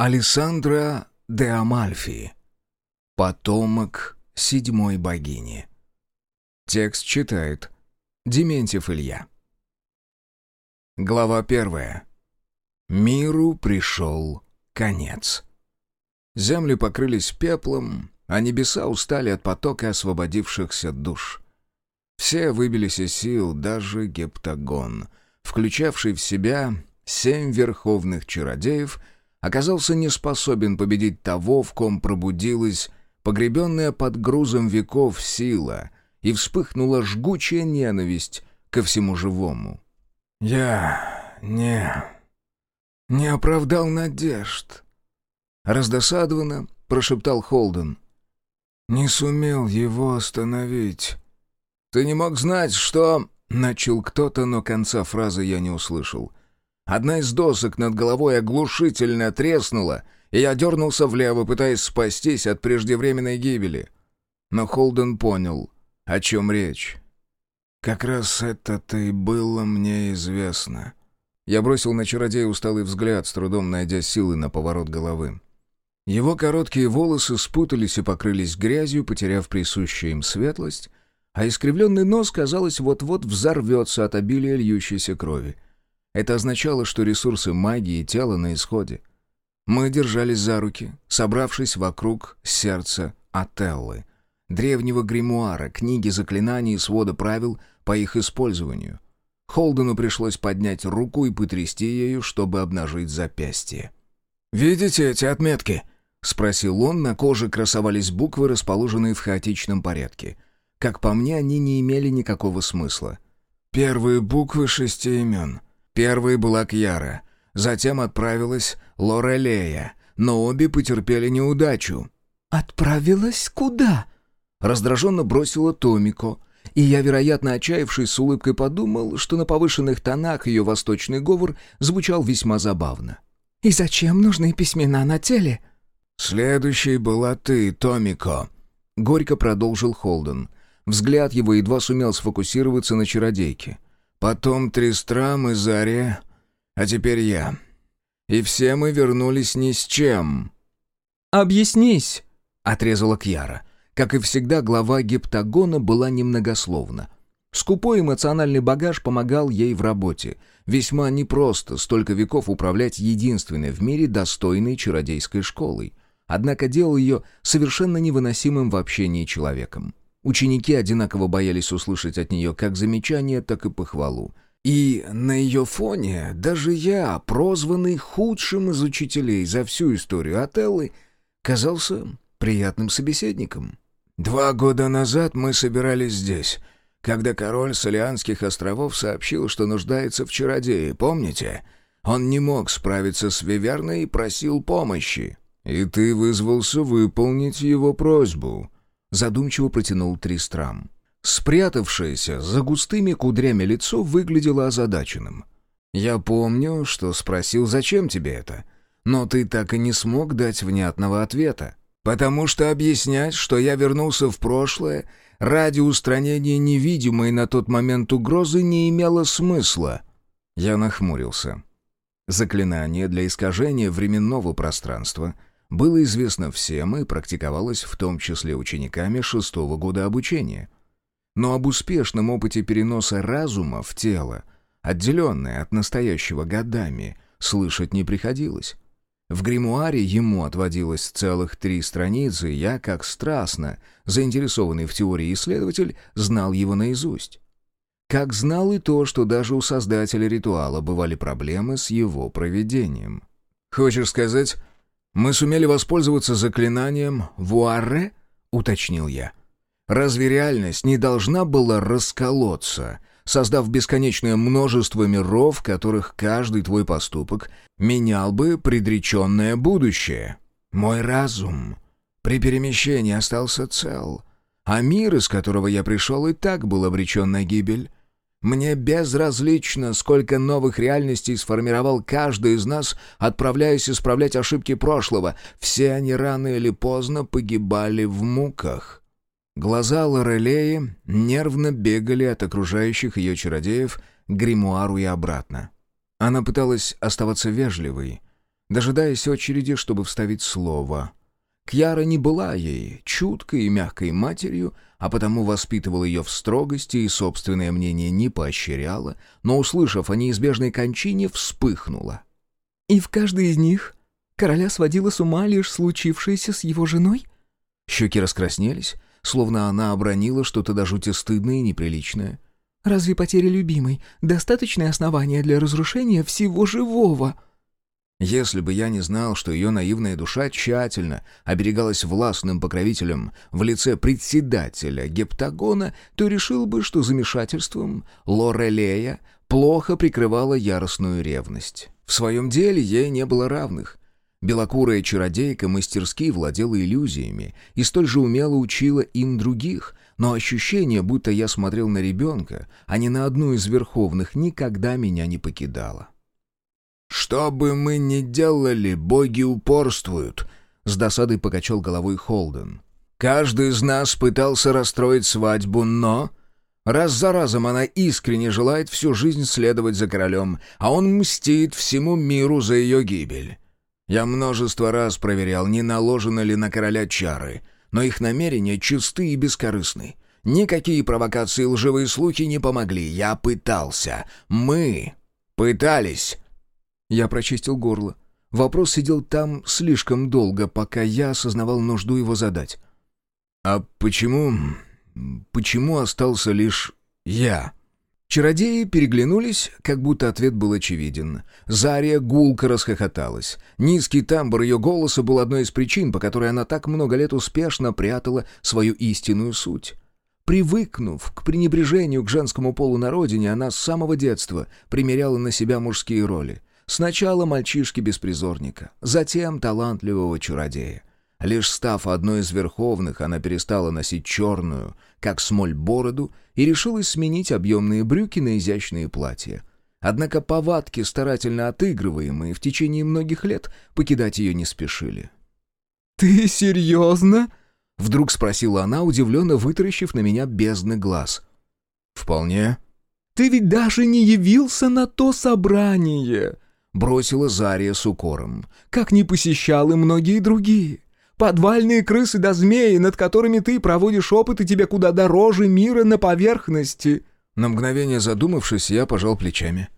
Алессандра де Амальфи. Потомок седьмой богини. Текст читает Дементьев Илья. Глава первая. Миру пришел конец. Земли покрылись пеплом, а небеса устали от потока освободившихся душ. Все выбились из сил, даже гептагон, включавший в себя семь верховных чародеев — оказался не способен победить того, в ком пробудилась погребенная под грузом веков сила, и вспыхнула жгучая ненависть ко всему живому. «Я не... не оправдал надежд», — раздосадованно прошептал Холден. «Не сумел его остановить». «Ты не мог знать, что...» — начал кто-то, но конца фразы я не услышал. Одна из досок над головой оглушительно треснула, и я дернулся влево, пытаясь спастись от преждевременной гибели. Но Холден понял, о чем речь. «Как раз это-то и было мне известно». Я бросил на чародея усталый взгляд, с трудом найдя силы на поворот головы. Его короткие волосы спутались и покрылись грязью, потеряв присущую им светлость, а искривленный нос, казалось, вот-вот взорвется от обилия льющейся крови — это означало, что ресурсы магии и тела на исходе. Мы держались за руки, собравшись вокруг сердца Отеллы, древнего гримуара, книги заклинаний и свода правил по их использованию. Холдену пришлось поднять руку и потрясти ею, чтобы обнажить запястье. «Видите эти отметки?» — спросил он. На коже красовались буквы, расположенные в хаотичном порядке. Как по мне, они не имели никакого смысла. «Первые буквы шести имен», Первой была Кьяра, затем отправилась Лорелея, но обе потерпели неудачу. «Отправилась куда?» Раздраженно бросила Томико, и я, вероятно, отчаявшись с улыбкой, подумал, что на повышенных тонах ее восточный говор звучал весьма забавно. «И зачем нужны письмена на теле?» «Следующей была ты, Томико», — горько продолжил Холден. Взгляд его едва сумел сфокусироваться на чародейке. Потом Тристрам и Заря, а теперь я. И все мы вернулись ни с чем». «Объяснись», — отрезала Кьяра. Как и всегда, глава гептагона была немногословна. Скупой эмоциональный багаж помогал ей в работе. Весьма непросто столько веков управлять единственной в мире достойной чародейской школой. Однако делал ее совершенно невыносимым в общении человеком. Ученики одинаково боялись услышать от нее как замечание, так и похвалу. И на ее фоне даже я, прозванный худшим из учителей за всю историю Отеллы, казался приятным собеседником. «Два года назад мы собирались здесь, когда король Солианских островов сообщил, что нуждается в чародее, помните? Он не мог справиться с Виверной и просил помощи. И ты вызвался выполнить его просьбу», задумчиво протянул Тристрам. Спрятавшееся за густыми кудрями лицо выглядело озадаченным. «Я помню, что спросил, зачем тебе это, но ты так и не смог дать внятного ответа. Потому что объяснять, что я вернулся в прошлое ради устранения невидимой на тот момент угрозы не имело смысла». Я нахмурился. Заклинание для искажения временного пространства — было известно всем и практиковалось в том числе учениками шестого года обучения. Но об успешном опыте переноса разума в тело, отделенное от настоящего годами, слышать не приходилось. В гримуаре ему отводилось целых три страницы, и я, как страстно заинтересованный в теории исследователь, знал его наизусть. Как знал и то, что даже у создателя ритуала бывали проблемы с его проведением. «Хочешь сказать, «Мы сумели воспользоваться заклинанием «Вуаре»?» — уточнил я. «Разве реальность не должна была расколоться, создав бесконечное множество миров, которых каждый твой поступок менял бы предреченное будущее? Мой разум при перемещении остался цел, а мир, из которого я пришел, и так был обречен на гибель». Мне безразлично, сколько новых реальностей сформировал каждый из нас, отправляясь исправлять ошибки прошлого. Все они рано или поздно погибали в муках. Глаза Лорелеи нервно бегали от окружающих ее чародеев к гримуару и обратно. Она пыталась оставаться вежливой, дожидаясь очереди, чтобы вставить слово. Кьяра не была ей чуткой и мягкой матерью, а потому воспитывал ее в строгости и собственное мнение не поощряла, но, услышав о неизбежной кончине, вспыхнула. «И в каждой из них короля сводила с ума лишь случившееся с его женой?» Щеки раскраснелись, словно она обронила что-то до жути стыдное и неприличное. «Разве потеря любимой — достаточное основание для разрушения всего живого?» Если бы я не знал, что ее наивная душа тщательно оберегалась властным покровителем в лице председателя гептагона, то решил бы, что замешательством Лорелея плохо прикрывала яростную ревность. В своем деле ей не было равных. Белокурая чародейка мастерски владела иллюзиями и столь же умело учила им других, но ощущение, будто я смотрел на ребенка, а не на одну из верховных, никогда меня не покидало. «Что бы мы ни делали, боги упорствуют», — с досадой покачал головой Холден. «Каждый из нас пытался расстроить свадьбу, но...» Раз за разом она искренне желает всю жизнь следовать за королем, а он мстит всему миру за ее гибель. Я множество раз проверял, не наложены ли на короля чары, но их намерения чисты и бескорыстны. Никакие провокации и лживые слухи не помогли. Я пытался. Мы пытались. Я прочистил горло. Вопрос сидел там слишком долго, пока я осознавал нужду его задать. «А почему... почему остался лишь я?» Чародеи переглянулись, как будто ответ был очевиден. Зария гулко расхохоталась. Низкий тамбр ее голоса был одной из причин, по которой она так много лет успешно прятала свою истинную суть. Привыкнув к пренебрежению к женскому полу на родине, она с самого детства примеряла на себя мужские роли. Сначала мальчишки-беспризорника, затем талантливого чародея. Лишь став одной из верховных, она перестала носить черную, как смоль, бороду и решилась сменить объемные брюки на изящные платья. Однако повадки, старательно отыгрываемые в течение многих лет, покидать ее не спешили. «Ты серьезно?» — вдруг спросила она, удивленно вытаращив на меня бездны глаз. «Вполне». «Ты ведь даже не явился на то собрание!» Бросила Зария с укором. «Как не посещал и многие другие. Подвальные крысы да змеи, над которыми ты проводишь опыты, тебе куда дороже мира на поверхности». На мгновение задумавшись, я пожал плечами.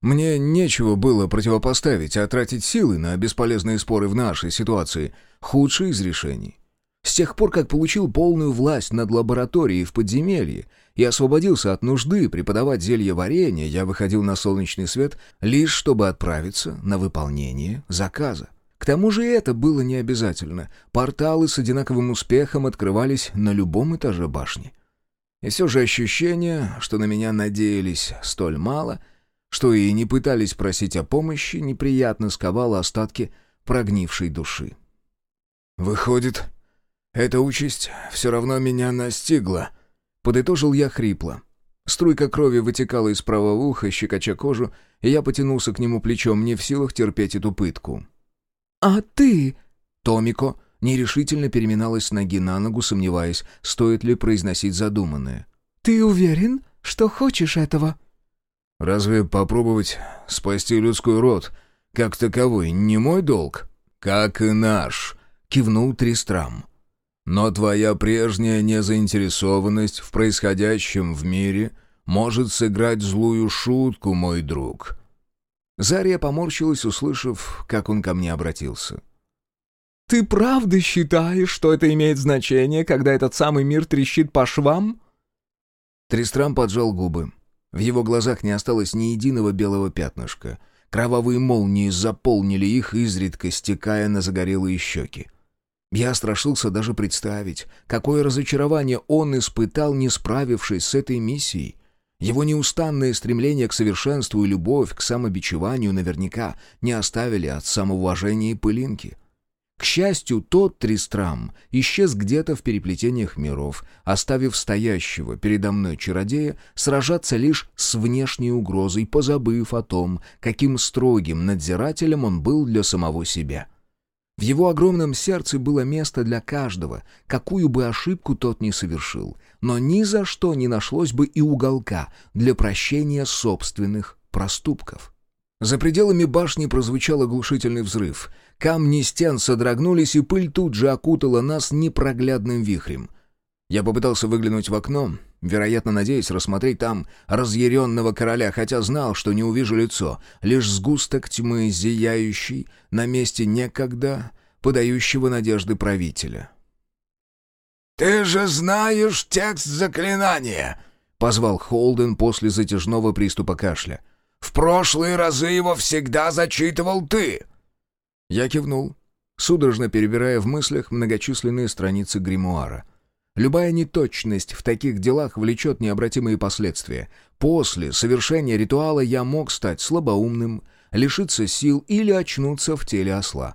Мне нечего было противопоставить, а тратить силы на бесполезные споры в нашей ситуации — худшее из решений. С тех пор, как получил полную власть над лабораторией в подземелье и освободился от нужды преподавать зелье варенья, я выходил на солнечный свет лишь чтобы отправиться на выполнение заказа. К тому же это было не обязательно. Порталы с одинаковым успехом открывались на любом этаже башни. И все же ощущение, что на меня надеялись столь мало, что и не пытались просить о помощи, неприятно сковало остатки прогнившей души. «Выходит, эта участь все равно меня настигла», — подытожил я хрипло. Струйка крови вытекала из правого уха, щекоча кожу, и я потянулся к нему плечом, не в силах терпеть эту пытку. «А ты...» Томико нерешительно переминалась с ноги на ногу, сомневаясь, стоит ли произносить задуманное. «Ты уверен, что хочешь этого?» «Разве попробовать спасти людской род, как таковой, не мой долг?» «Как и наш», — кивнул Тристрам. Но твоя прежняя незаинтересованность в происходящем в мире может сыграть злую шутку, мой друг». Зария поморщилась, услышав, как он ко мне обратился. «Ты правда считаешь, что это имеет значение, когда этот самый мир трещит по швам?» Тристрам поджал губы. В его глазах не осталось ни единого белого пятнышка. Кровавые молнии заполнили их, изредка стекая на загорелые щеки. Я страшился даже представить, какое разочарование он испытал, не справившись с этой миссией. Его неустанное стремление к совершенству и любовь к самобичеванию наверняка не оставили от самоуважения и пылинки. К счастью, тот Тристрам исчез где-то в переплетениях миров, оставив стоящего передо мной чародея сражаться лишь с внешней угрозой, позабыв о том, каким строгим надзирателем он был для самого себя. — в его огромном сердце было место для каждого, какую бы ошибку тот ни совершил, но ни за что не нашлось бы и уголка для прощения собственных проступков. За пределами башни прозвучал оглушительный взрыв. Камни стен содрогнулись, и пыль тут же окутала нас непроглядным вихрем. Я попытался выглянуть в окно, вероятно, надеясь рассмотреть там разъяренного короля, хотя знал, что не увижу лицо, лишь сгусток тьмы, зияющий на месте некогда подающего надежды правителя. «Ты же знаешь текст заклинания!» — позвал Холден после затяжного приступа кашля. «В прошлые разы его всегда зачитывал ты!» Я кивнул, судорожно перебирая в мыслях многочисленные страницы гримуара — Любая неточность в таких делах влечет необратимые последствия. После совершения ритуала я мог стать слабоумным, лишиться сил или очнуться в теле осла.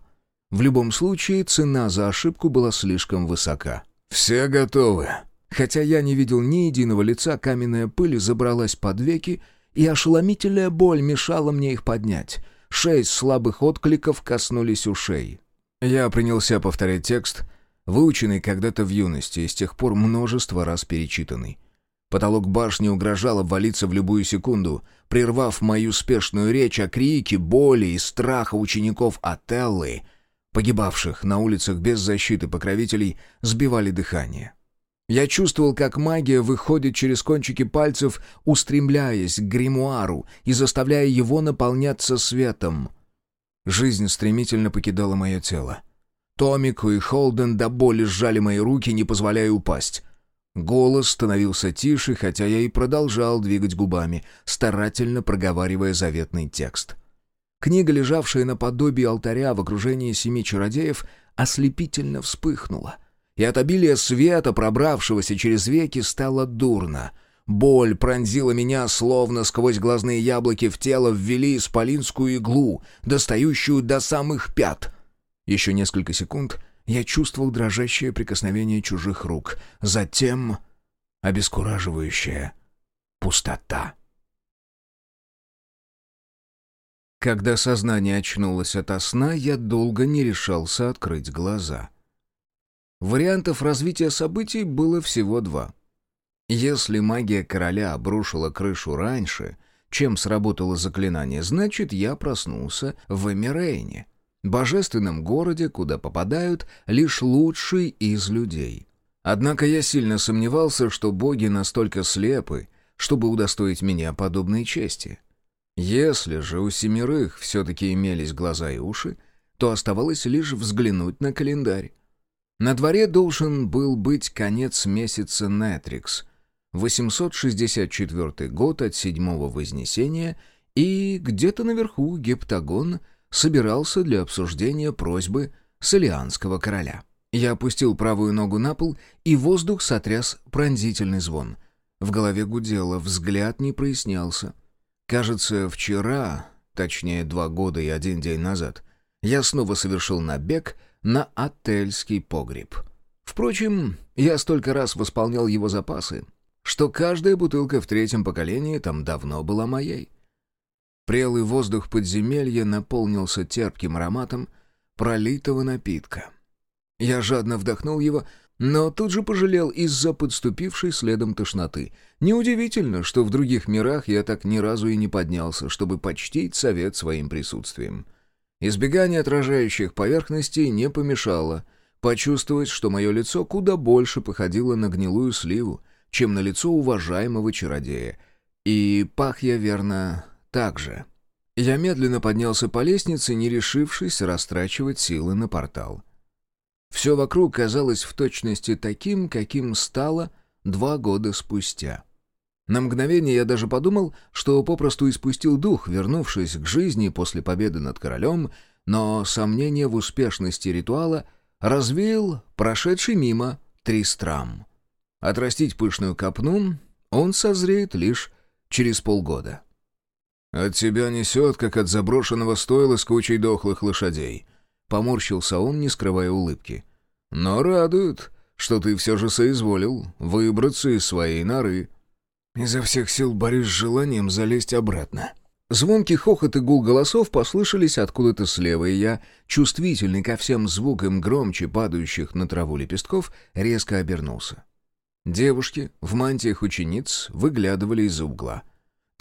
В любом случае, цена за ошибку была слишком высока. «Все готовы». Хотя я не видел ни единого лица, каменная пыль забралась под веки, и ошеломительная боль мешала мне их поднять. Шесть слабых откликов коснулись ушей. Я принялся повторять текст, выученный когда-то в юности и с тех пор множество раз перечитанный. Потолок башни угрожал обвалиться в любую секунду, прервав мою спешную речь о крике, боли и страха учеников Отеллы, погибавших на улицах без защиты покровителей, сбивали дыхание. Я чувствовал, как магия выходит через кончики пальцев, устремляясь к гримуару и заставляя его наполняться светом. Жизнь стремительно покидала мое тело. Томику и Холден до боли сжали мои руки, не позволяя упасть. Голос становился тише, хотя я и продолжал двигать губами, старательно проговаривая заветный текст. Книга, лежавшая наподобие алтаря в окружении семи чародеев, ослепительно вспыхнула. И от обилия света, пробравшегося через веки, стало дурно. Боль пронзила меня, словно сквозь глазные яблоки в тело ввели исполинскую иглу, достающую до самых пят — еще несколько секунд я чувствовал дрожащее прикосновение чужих рук. Затем обескураживающая пустота. Когда сознание очнулось ото сна, я долго не решался открыть глаза. Вариантов развития событий было всего два. Если магия короля обрушила крышу раньше, чем сработало заклинание, значит, я проснулся в Эмирейне — божественном городе, куда попадают лишь лучшие из людей. Однако я сильно сомневался, что боги настолько слепы, чтобы удостоить меня подобной чести. Если же у семерых все-таки имелись глаза и уши, то оставалось лишь взглянуть на календарь. На дворе должен был быть конец месяца Нетрикс, 864 год от седьмого Вознесения, и где-то наверху гептагон — собирался для обсуждения просьбы Солианского короля. Я опустил правую ногу на пол, и воздух сотряс пронзительный звон. В голове гудело, взгляд не прояснялся. Кажется, вчера, точнее два года и один день назад, я снова совершил набег на отельский погреб. Впрочем, я столько раз восполнял его запасы, что каждая бутылка в третьем поколении там давно была моей. Прелый воздух подземелья наполнился терпким ароматом пролитого напитка. Я жадно вдохнул его, но тут же пожалел из-за подступившей следом тошноты. Неудивительно, что в других мирах я так ни разу и не поднялся, чтобы почтить совет своим присутствием. Избегание отражающих поверхностей не помешало почувствовать, что мое лицо куда больше походило на гнилую сливу, чем на лицо уважаемого чародея. И пах я, верно, так же. Я медленно поднялся по лестнице, не решившись растрачивать силы на портал. Все вокруг казалось в точности таким, каким стало два года спустя. На мгновение я даже подумал, что попросту испустил дух, вернувшись к жизни после победы над королем, но сомнение в успешности ритуала развеял прошедший мимо Тристрам. Отрастить пышную копну он созреет лишь через полгода. «От тебя несет, как от заброшенного стойла с кучей дохлых лошадей», — поморщился он, не скрывая улыбки. «Но радует, что ты все же соизволил выбраться из своей норы». Изо всех сил борюсь с желанием залезть обратно. Звонкий хохот и гул голосов послышались откуда-то слева, и я, чувствительный ко всем звукам громче падающих на траву лепестков, резко обернулся. Девушки в мантиях учениц выглядывали из-за угла —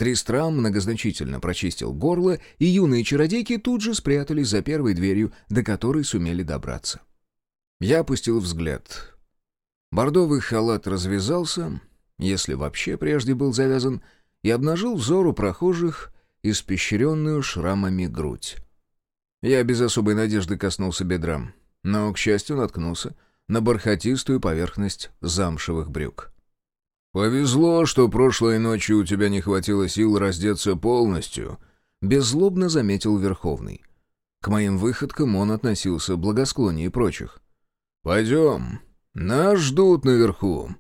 Тристрам многозначительно прочистил горло, и юные чародейки тут же спрятались за первой дверью, до которой сумели добраться. Я опустил взгляд. Бордовый халат развязался, если вообще прежде был завязан, и обнажил взору прохожих испещренную шрамами грудь. Я без особой надежды коснулся бедра, но, к счастью, наткнулся на бархатистую поверхность замшевых брюк. «Повезло, что прошлой ночью у тебя не хватило сил раздеться полностью», — беззлобно заметил Верховный. К моим выходкам он относился благосклоннее прочих. «Пойдем, нас ждут наверху».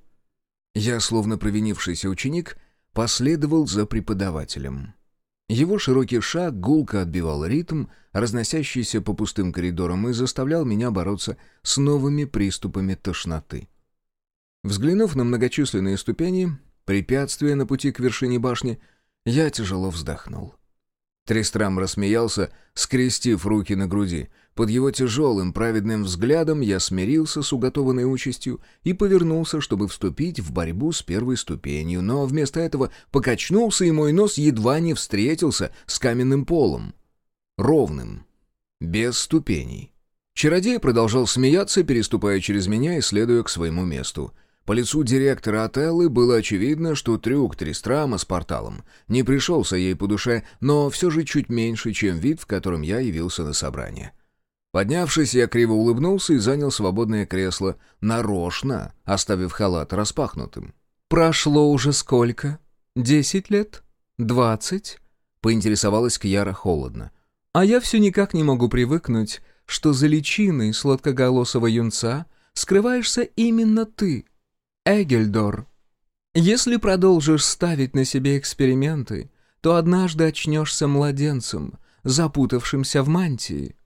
Я, словно провинившийся ученик, последовал за преподавателем. Его широкий шаг гулко отбивал ритм, разносящийся по пустым коридорам, и заставлял меня бороться с новыми приступами тошноты. Взглянув на многочисленные ступени, препятствия на пути к вершине башни, я тяжело вздохнул. Трестрам рассмеялся, скрестив руки на груди. Под его тяжелым праведным взглядом я смирился с уготованной участью и повернулся, чтобы вступить в борьбу с первой ступенью, но вместо этого покачнулся, и мой нос едва не встретился с каменным полом. Ровным, без ступеней. Чародей продолжал смеяться, переступая через меня и следуя к своему месту. По лицу директора Отеллы было очевидно, что трюк Тристрама с порталом не пришелся ей по душе, но все же чуть меньше, чем вид, в котором я явился на собрание. Поднявшись, я криво улыбнулся и занял свободное кресло, нарочно оставив халат распахнутым. «Прошло уже сколько? Десять лет? Двадцать?» — поинтересовалась Кьяра холодно. «А я все никак не могу привыкнуть, что за личиной сладкоголосого юнца скрываешься именно ты, Эгельдор. Если продолжишь ставить на себе эксперименты, то однажды очнешься младенцем, запутавшимся в мантии».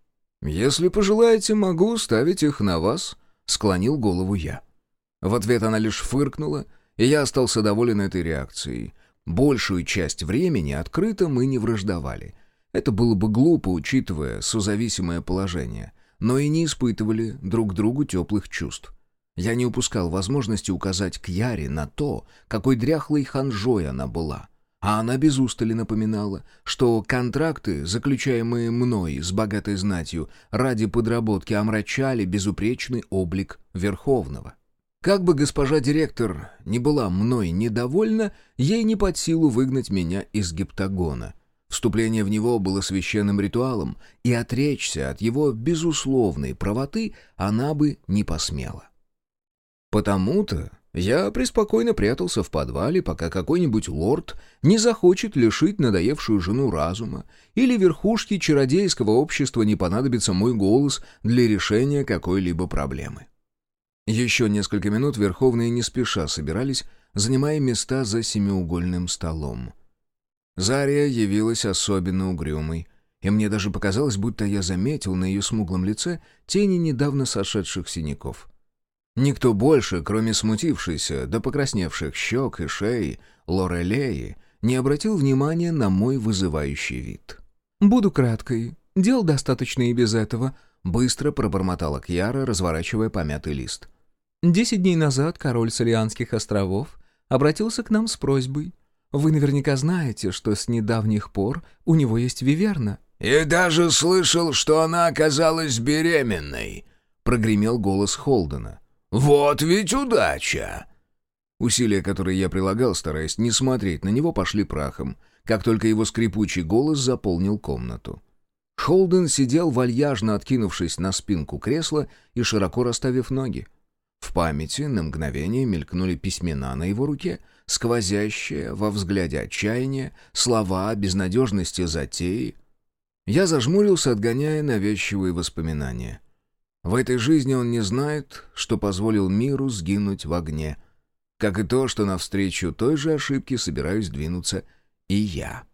«Если пожелаете, могу ставить их на вас», — склонил голову я. В ответ она лишь фыркнула, и я остался доволен этой реакцией. Большую часть времени открыто мы не враждовали. Это было бы глупо, учитывая созависимое положение, но и не испытывали друг другу теплых чувств. Я не упускал возможности указать Кьяре на то, какой дряхлой ханжой она была — а она без устали напоминала, что контракты, заключаемые мной с богатой знатью, ради подработки омрачали безупречный облик Верховного. Как бы госпожа директор не была мной недовольна, ей не под силу выгнать меня из гептагона. Вступление в него было священным ритуалом, и отречься от его безусловной правоты она бы не посмела. Потому-то я преспокойно прятался в подвале, пока какой-нибудь лорд не захочет лишить надоевшую жену разума, или верхушке чародейского общества не понадобится мой голос для решения какой-либо проблемы. Еще несколько минут Верховные не спеша собирались, занимая места за семиугольным столом. Зария явилась особенно угрюмой, и мне даже показалось, будто я заметил на ее смуглом лице тени недавно сошедших синяков — Никто больше, кроме смутившейся до покрасневших щек и шеи Лорелеи, не обратил внимания на мой вызывающий вид. «Буду краткой. Дел достаточно и без этого», — быстро пробормотала Кьяра, разворачивая помятый лист. «Десять дней назад король Солианских островов обратился к нам с просьбой. Вы наверняка знаете, что с недавних пор у него есть виверна». «И даже слышал, что она оказалась беременной», — прогремел голос Холдена. «Вот ведь удача!» Усилия, которые я прилагал, стараясь не смотреть на него, пошли прахом, как только его скрипучий голос заполнил комнату. Холден сидел вальяжно откинувшись на спинку кресла и широко расставив ноги. В памяти на мгновение мелькнули письмена на его руке, сквозящие во взгляде отчаяния, слова о безнадежности затеи. Я зажмурился, отгоняя навязчивые воспоминания. В этой жизни он не знает, что позволил миру сгинуть в огне. Как и то, что навстречу той же ошибке собираюсь двинуться и я.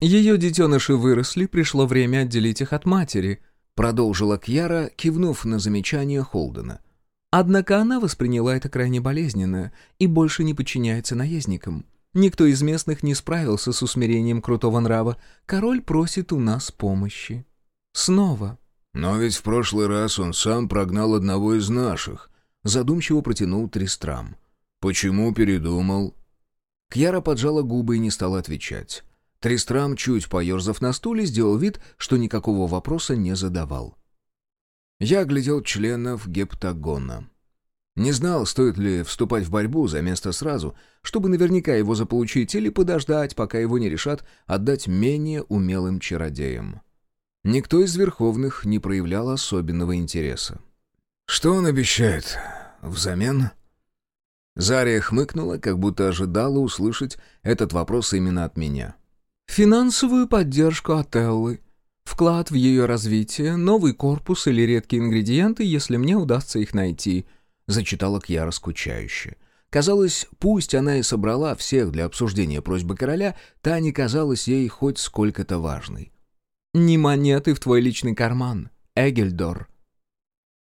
«Ее детеныши выросли, пришло время отделить их от матери», продолжила Кьяра, кивнув на замечание Холдена. «Однако она восприняла это крайне болезненно и больше не подчиняется наездникам. Никто из местных не справился с усмирением крутого нрава. Король просит у нас помощи. Снова». «Но ведь в прошлый раз он сам прогнал одного из наших», — задумчиво протянул Тристрам. «Почему передумал?» Кьяра поджала губы и не стала отвечать. Тристрам, чуть поерзав на стуле, сделал вид, что никакого вопроса не задавал. Я оглядел членов гептагона. Не знал, стоит ли вступать в борьбу за место сразу, чтобы наверняка его заполучить, или подождать, пока его не решат отдать менее умелым чародеям. Никто из верховных не проявлял особенного интереса. «Что он обещает взамен?» Зария хмыкнула, как будто ожидала услышать этот вопрос именно от меня. «Финансовую поддержку от Эллы. Вклад в ее развитие, новый корпус или редкие ингредиенты, если мне удастся их найти», — зачитала Кьяра скучающе. Казалось, пусть она и собрала всех для обсуждения просьбы короля, та не казалась ей хоть сколько-то важной. «Не монеты в твой личный карман, Эгельдор».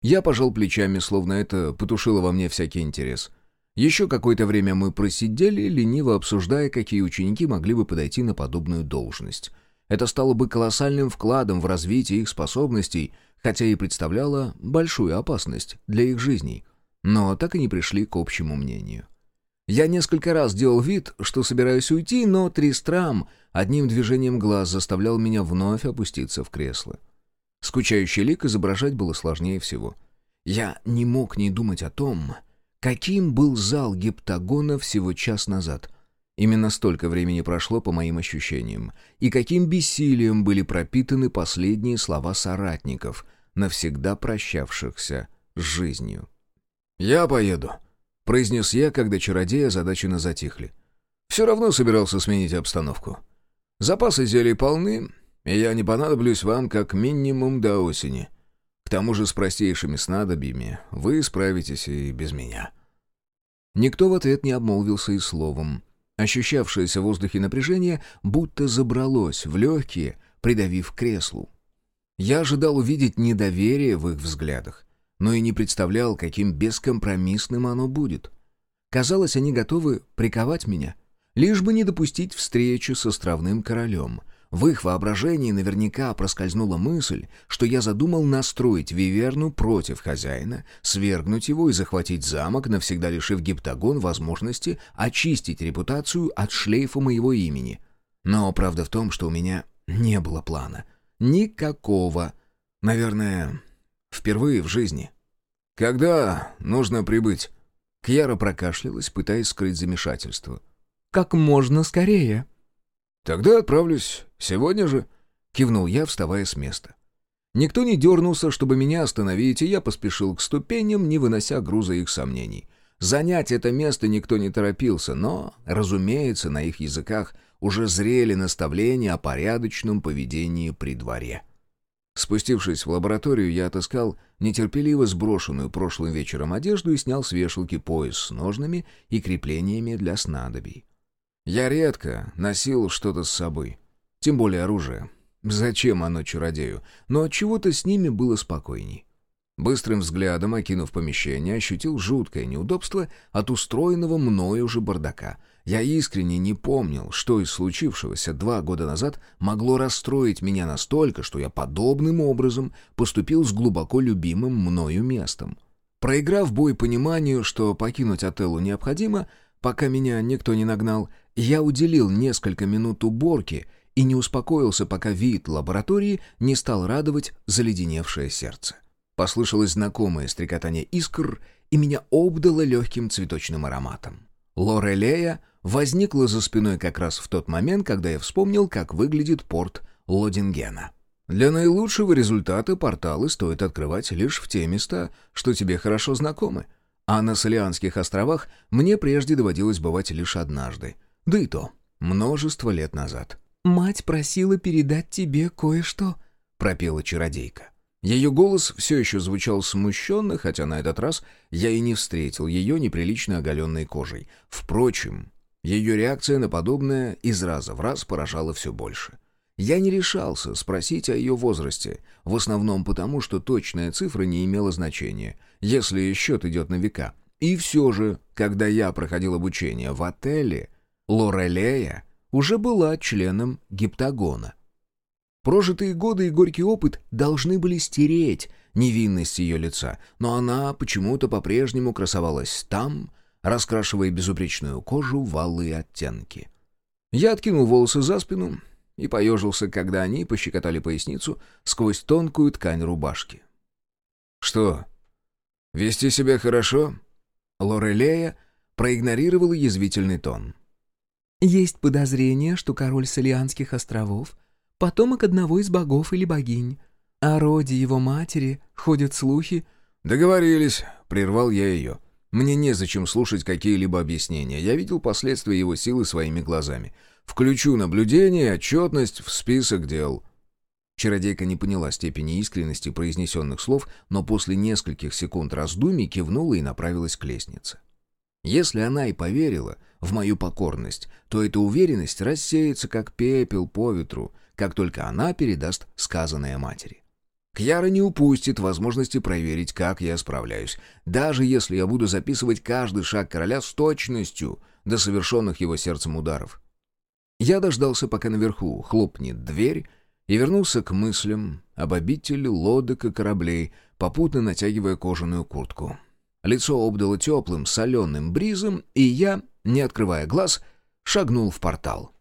Я пожал плечами, словно это потушило во мне всякий интерес — еще какое-то время мы просидели, лениво обсуждая, какие ученики могли бы подойти на подобную должность. Это стало бы колоссальным вкладом в развитие их способностей, хотя и представляло большую опасность для их жизней. Но так и не пришли к общему мнению. Я несколько раз делал вид, что собираюсь уйти, но Тристрам одним движением глаз заставлял меня вновь опуститься в кресло. Скучающий лик изображать было сложнее всего. Я не мог не думать о том, Каким был зал гептагона всего час назад? Именно столько времени прошло по моим ощущениям. И каким бессилием были пропитаны последние слова соратников, навсегда прощавшихся с жизнью. «Я поеду», — произнес я, когда чародеи озадаченно затихли. «Все равно собирался сменить обстановку. Запасы зелий полны, и я не понадоблюсь вам как минимум до осени. К тому же с простейшими снадобьями вы справитесь и без меня». Никто в ответ не обмолвился и словом. Ощущавшееся в воздухе напряжение будто забралось в легкие, придавив креслу. Я ожидал увидеть недоверие в их взглядах, но и не представлял, каким бескомпромиссным оно будет. Казалось, они готовы приковать меня, лишь бы не допустить встречи с островным королем — в их воображении наверняка проскользнула мысль, что я задумал настроить Виверну против хозяина, свергнуть его и захватить замок, навсегда лишив Гиптагон возможности очистить репутацию от шлейфа моего имени. Но правда в том, что у меня не было плана. Никакого. Наверное, впервые в жизни. «Когда нужно прибыть?» Кьяра прокашлялась, пытаясь скрыть замешательство. «Как можно скорее», «Тогда отправлюсь сегодня же», — кивнул я, вставая с места. Никто не дернулся, чтобы меня остановить, и я поспешил к ступеням, не вынося груза их сомнений. Занять это место никто не торопился, но, разумеется, на их языках уже зрели наставления о порядочном поведении при дворе. Спустившись в лабораторию, я отыскал нетерпеливо сброшенную прошлым вечером одежду и снял с вешалки пояс с ножными и креплениями для снадобий. Я редко носил что-то с собой, тем более оружие. Зачем оно чародею? Но от чего-то с ними было спокойней. Быстрым взглядом, окинув помещение, ощутил жуткое неудобство от устроенного мною уже бардака. Я искренне не помнил, что из случившегося два года назад могло расстроить меня настолько, что я подобным образом поступил с глубоко любимым мною местом. Проиграв бой пониманию, что покинуть Отеллу необходимо, пока меня никто не нагнал, я уделил несколько минут уборке и не успокоился, пока вид лаборатории не стал радовать заледеневшее сердце. Послышалось знакомое стрекотание искр, и меня обдало легким цветочным ароматом. Лорелея возникла за спиной как раз в тот момент, когда я вспомнил, как выглядит порт Лодингена. Для наилучшего результата порталы стоит открывать лишь в те места, что тебе хорошо знакомы. А на Солианских островах мне прежде доводилось бывать лишь однажды. Да и то, множество лет назад. «Мать просила передать тебе кое-что», — пропела чародейка. Ее голос все еще звучал смущенно, хотя на этот раз я и не встретил ее неприлично оголенной кожей. Впрочем, ее реакция на подобное из раза в раз поражала все больше. Я не решался спросить о ее возрасте, в основном потому, что точная цифра не имела значения, если счет идет на века. И все же, когда я проходил обучение в отеле, Лорелея уже была членом гиптагона. Прожитые годы и горький опыт должны были стереть невинность ее лица, но она почему-то по-прежнему красовалась там, раскрашивая безупречную кожу в алые оттенки. Я откинул волосы за спину и поежился, когда они пощекотали поясницу сквозь тонкую ткань рубашки. «Что, вести себя хорошо?» Лорелея проигнорировала язвительный тон. «Есть подозрение, что король Солианских островов — потомок одного из богов или богинь. О роде его матери ходят слухи...» «Договорились», — прервал я ее. Мне незачем слушать какие-либо объяснения. Я видел последствия его силы своими глазами. Включу наблюдение и отчетность в список дел. Чародейка не поняла степени искренности произнесенных слов, но после нескольких секунд раздумий кивнула и направилась к лестнице. Если она и поверила в мою покорность, то эта уверенность рассеется, как пепел по ветру, как только она передаст сказанное матери. Кьяра не упустит возможности проверить, как я справляюсь, даже если я буду записывать каждый шаг короля с точностью до совершенных его сердцем ударов. Я дождался, пока наверху хлопнет дверь, и вернулся к мыслям об обители лодок и кораблей, попутно натягивая кожаную куртку. Лицо обдало теплым, соленым бризом, и я, не открывая глаз, шагнул в портал.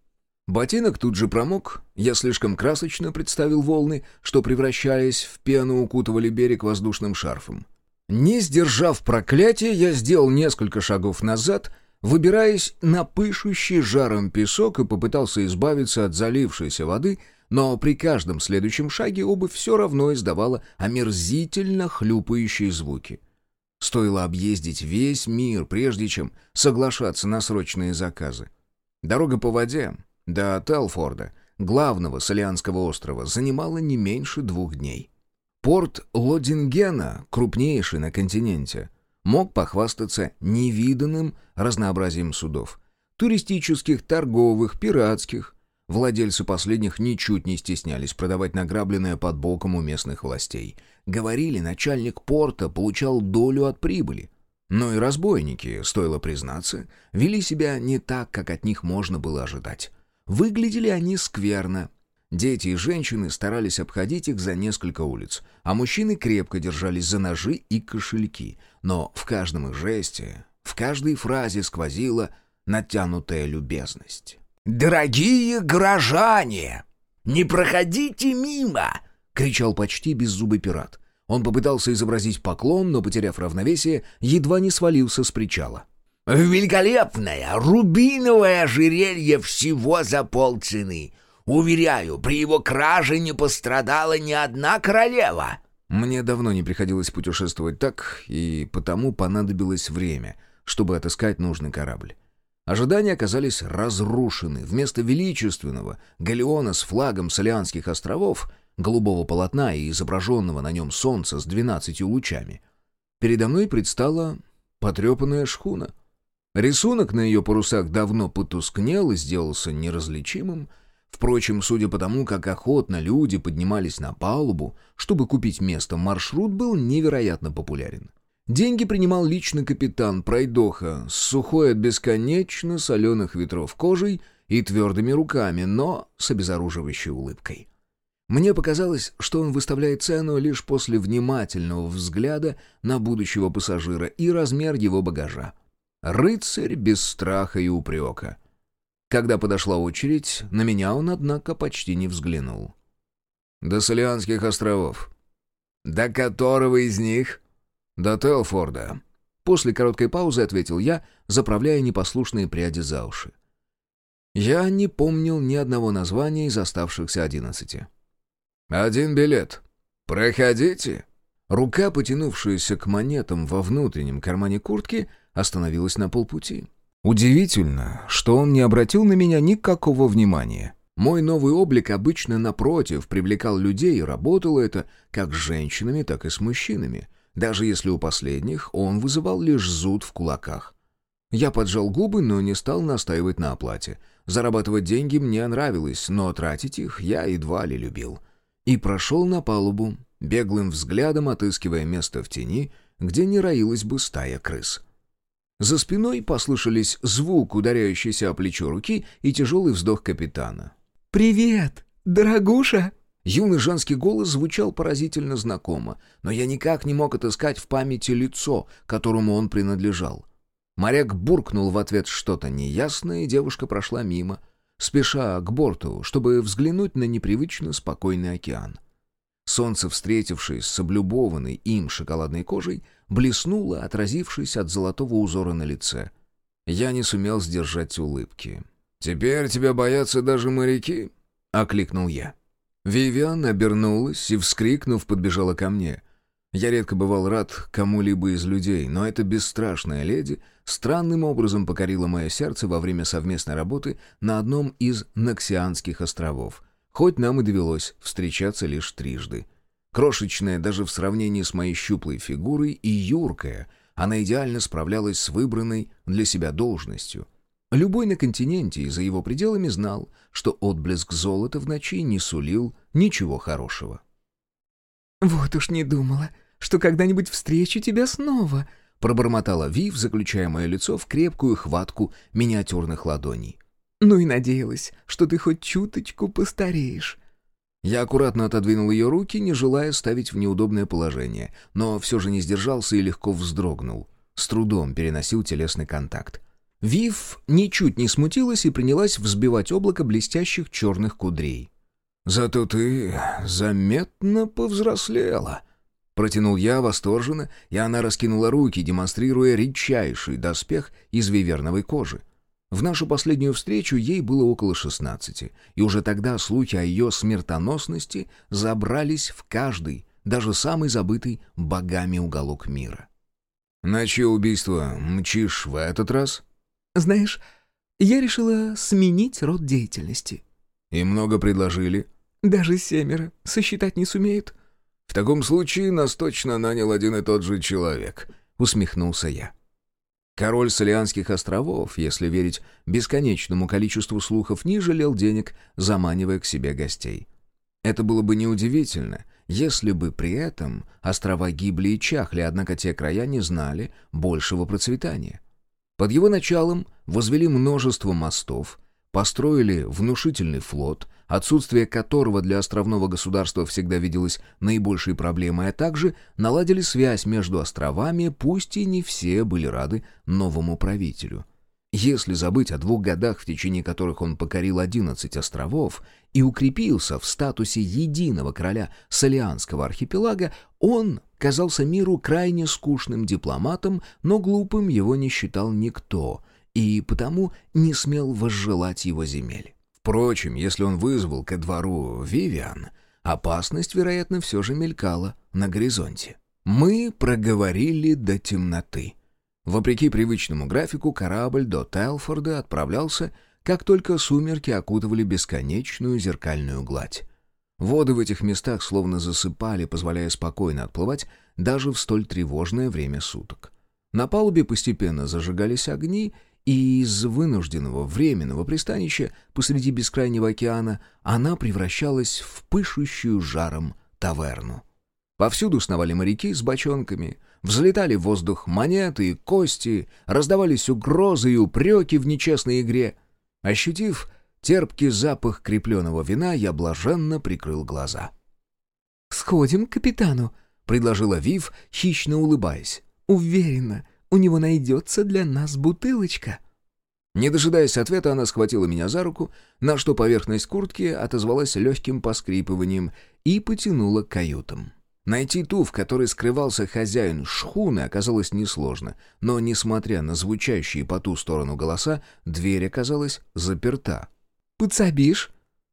Ботинок тут же промок, я слишком красочно представил волны, что, превращаясь в пену, укутывали берег воздушным шарфом. Не сдержав проклятия, я сделал несколько шагов назад, выбираясь на пышущий жаром песок и попытался избавиться от залившейся воды, но при каждом следующем шаге обувь все равно издавала омерзительно хлюпающие звуки. Стоило объездить весь мир, прежде чем соглашаться на срочные заказы. Дорога по воде, до Телфорда, главного Солианского острова, занимало не меньше двух дней. Порт Лодингена, крупнейший на континенте, мог похвастаться невиданным разнообразием судов. Туристических, торговых, пиратских. Владельцы последних ничуть не стеснялись продавать награбленное под боком у местных властей. Говорили, начальник порта получал долю от прибыли. Но и разбойники, стоило признаться, вели себя не так, как от них можно было ожидать. Выглядели они скверно. Дети и женщины старались обходить их за несколько улиц, а мужчины крепко держались за ножи и кошельки. Но в каждом их жесте, в каждой фразе сквозила натянутая любезность. «Дорогие горожане, не проходите мимо!» — кричал почти беззубый пират. Он попытался изобразить поклон, но, потеряв равновесие, едва не свалился с причала. Великолепное рубиновое ожерелье всего за полцены. Уверяю, при его краже не пострадала ни одна королева. Мне давно не приходилось путешествовать так, и потому понадобилось время, чтобы отыскать нужный корабль. Ожидания оказались разрушены. Вместо величественного галеона с флагом Солианских островов, голубого полотна и изображенного на нем солнца с двенадцатью лучами, передо мной предстала потрепанная шхуна — Рисунок на ее парусах давно потускнел и сделался неразличимым. Впрочем, судя по тому, как охотно люди поднимались на палубу, чтобы купить место, маршрут был невероятно популярен. Деньги принимал лично капитан Пройдоха с сухой от бесконечно соленых ветров кожей и твердыми руками, но с обезоруживающей улыбкой. Мне показалось, что он выставляет цену лишь после внимательного взгляда на будущего пассажира и размер его багажа. Рыцарь без страха и упрека. Когда подошла очередь, на меня он, однако, почти не взглянул. «До Солианских островов». «До которого из них?» «До Телфорда». После короткой паузы ответил я, заправляя непослушные пряди за уши. Я не помнил ни одного названия из оставшихся одиннадцати. «Один билет. Проходите». Рука, потянувшаяся к монетам во внутреннем кармане куртки, — остановилась на полпути. Удивительно, что он не обратил на меня никакого внимания. Мой новый облик обычно, напротив, привлекал людей, и работало это как с женщинами, так и с мужчинами, даже если у последних он вызывал лишь зуд в кулаках. Я поджал губы, но не стал настаивать на оплате. Зарабатывать деньги мне нравилось, но тратить их я едва ли любил. И прошел на палубу, беглым взглядом отыскивая место в тени, где не роилась бы стая крыс. За спиной послышались звук, ударяющийся о плечо руки, и тяжелый вздох капитана. «Привет, дорогуша!» Юный женский голос звучал поразительно знакомо, но я никак не мог отыскать в памяти лицо, которому он принадлежал. Моряк буркнул в ответ что-то неясное, и девушка прошла мимо, спеша к борту, чтобы взглянуть на непривычно спокойный океан. Солнце, встретившись с облюбованной им шоколадной кожей, блеснуло, отразившись от золотого узора на лице. Я не сумел сдержать улыбки. «Теперь тебя боятся даже моряки?» — окликнул я. Вивиан обернулась и, вскрикнув, подбежала ко мне. Я редко бывал рад кому-либо из людей, но эта бесстрашная леди странным образом покорила мое сердце во время совместной работы на одном из Наксианских островов, хоть нам и довелось встречаться лишь трижды. Крошечная даже в сравнении с моей щуплой фигурой и юркая, она идеально справлялась с выбранной для себя должностью. Любой на континенте и за его пределами знал, что отблеск золота в ночи не сулил ничего хорошего. «Вот уж не думала, что когда-нибудь встречу тебя снова», — пробормотала Вив, заключая мое лицо в крепкую хватку миниатюрных ладоней. «Ну и надеялась, что ты хоть чуточку постареешь». Я аккуратно отодвинул ее руки, не желая ставить в неудобное положение, но все же не сдержался и легко вздрогнул. С трудом переносил телесный контакт. Вив ничуть не смутилась и принялась взбивать облако блестящих черных кудрей. «Зато ты заметно повзрослела», — протянул я восторженно, и она раскинула руки, демонстрируя редчайший доспех из виверновой кожи. В нашу последнюю встречу ей было около шестнадцати, и уже тогда слухи о ее смертоносности забрались в каждый, даже самый забытый богами уголок мира. «На чье убийство мчишь в этот раз?» Знаешь, я решила сменить род деятельности». «И много предложили?» «Даже семеро. Сосчитать не сумеют». «В таком случае нас точно нанял один и тот же человек», — усмехнулся я. Король Солианских островов, если верить бесконечному количеству слухов, не жалел денег, заманивая к себе гостей. Это было бы неудивительно, если бы при этом острова гибли и чахли, однако те края не знали большего процветания. Под его началом возвели множество мостов, построили внушительный флот, отсутствие которого для островного государства всегда виделось наибольшей проблемой, а также наладили связь между островами, пусть и не все были рады новому правителю. Если забыть о двух годах, в течение которых он покорил 11 островов и укрепился в статусе единого короля Солианского архипелага, он казался миру крайне скучным дипломатом, но глупым его не считал никто, и потому не смел возжелать его земель. Впрочем, если он вызвал ко двору Вивиан, опасность, вероятно, все же мелькала на горизонте. Мы проговорили до темноты. Вопреки привычному графику, корабль до Телфорда отправлялся, как только сумерки окутывали бесконечную зеркальную гладь. Воды в этих местах словно засыпали, позволяя спокойно отплывать даже в столь тревожное время суток. На палубе постепенно зажигались огни, и из вынужденного временного пристанища посреди бескрайнего океана она превращалась в пышущую жаром таверну. Повсюду сновали моряки с бочонками, взлетали в воздух монеты и кости, раздавались угрозы и упреки в нечестной игре. Ощутив терпкий запах крепленного вина, я блаженно прикрыл глаза. «Сходим к капитану», — предложила Вив, хищно улыбаясь. «Уверена, у него найдется для нас бутылочка». Не дожидаясь ответа, она схватила меня за руку, на что поверхность куртки отозвалась легким поскрипыванием и потянула к каютам. Найти ту, в которой скрывался хозяин шхуны, оказалось несложно, но, несмотря на звучащие по ту сторону голоса, дверь оказалась заперта. «Подсобишь?»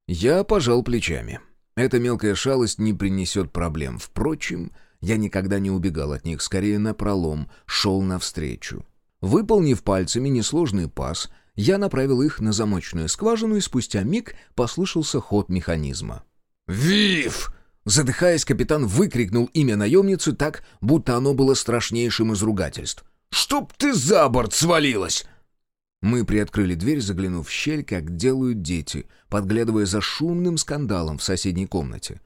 Я пожал плечами. Эта мелкая шалость не принесет проблем. Впрочем, я никогда не убегал от них, скорее напролом, шел навстречу. Выполнив пальцами несложный пас, я направил их на замочную скважину, и спустя миг послышался ход механизма. «Вив!» Задыхаясь, капитан выкрикнул имя наемницы так, будто оно было страшнейшим из ругательств. «Чтоб ты за борт свалилась!» Мы приоткрыли дверь, заглянув в щель, как делают дети, подглядывая за шумным скандалом в соседней комнате.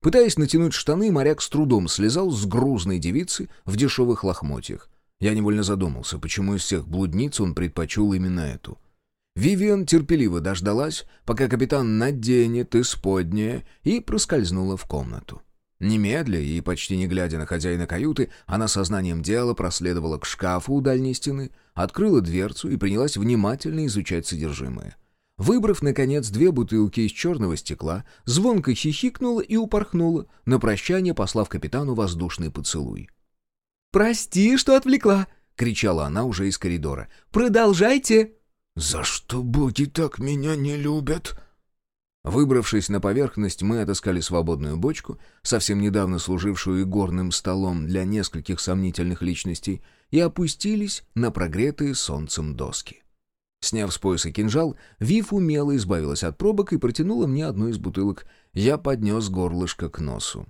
Пытаясь натянуть штаны, моряк с трудом слезал с грузной девицы в дешевых лохмотьях. Я невольно задумался, почему из всех блудниц он предпочел именно эту — Вивиан терпеливо дождалась, пока капитан наденет исподнее, и проскользнула в комнату. Немедля и почти не глядя на хозяина каюты, она сознанием дела проследовала к шкафу у дальней стены, открыла дверцу и принялась внимательно изучать содержимое. Выбрав, наконец, две бутылки из черного стекла, звонко хихикнула и упорхнула, на прощание послав капитану воздушный поцелуй. «Прости, что отвлекла!» — кричала она уже из коридора. «Продолжайте!» «За что боги так меня не любят?» Выбравшись на поверхность, мы отыскали свободную бочку, совсем недавно служившую игорным столом для нескольких сомнительных личностей, и опустились на прогретые солнцем доски. Сняв с пояса кинжал, Вив умело избавилась от пробок и протянула мне одну из бутылок. Я поднес горлышко к носу.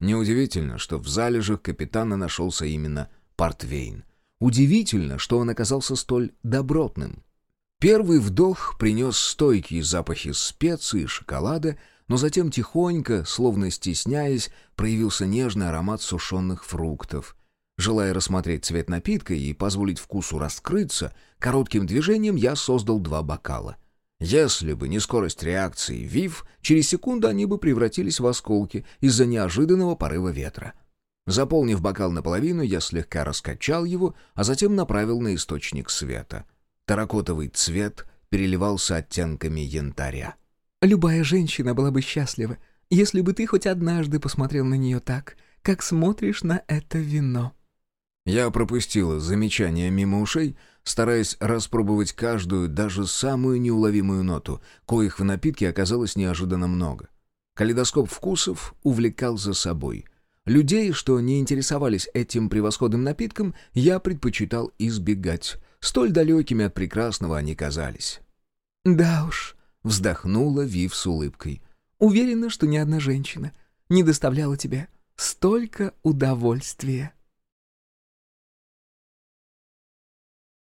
Неудивительно, что в залежах капитана нашелся именно портвейн. Удивительно, что он оказался столь добротным. Первый вдох принес стойкие запахи специй и шоколада, но затем тихонько, словно стесняясь, проявился нежный аромат сушеных фруктов. Желая рассмотреть цвет напитка и позволить вкусу раскрыться, коротким движением я создал два бокала. Если бы не скорость реакции ВИВ, через секунду они бы превратились в осколки из-за неожиданного порыва ветра. Заполнив бокал наполовину, я слегка раскачал его, а затем направил на источник света — Таракотовый цвет переливался оттенками янтаря. «Любая женщина была бы счастлива, если бы ты хоть однажды посмотрел на нее так, как смотришь на это вино». Я пропустила замечания мимо ушей, стараясь распробовать каждую, даже самую неуловимую ноту, коих в напитке оказалось неожиданно много. Калейдоскоп вкусов увлекал за собой. Людей, что не интересовались этим превосходным напитком, я предпочитал избегать. Столь далекими от прекрасного они казались. «Да уж», — вздохнула Вив с улыбкой. «Уверена, что ни одна женщина не доставляла тебе столько удовольствия».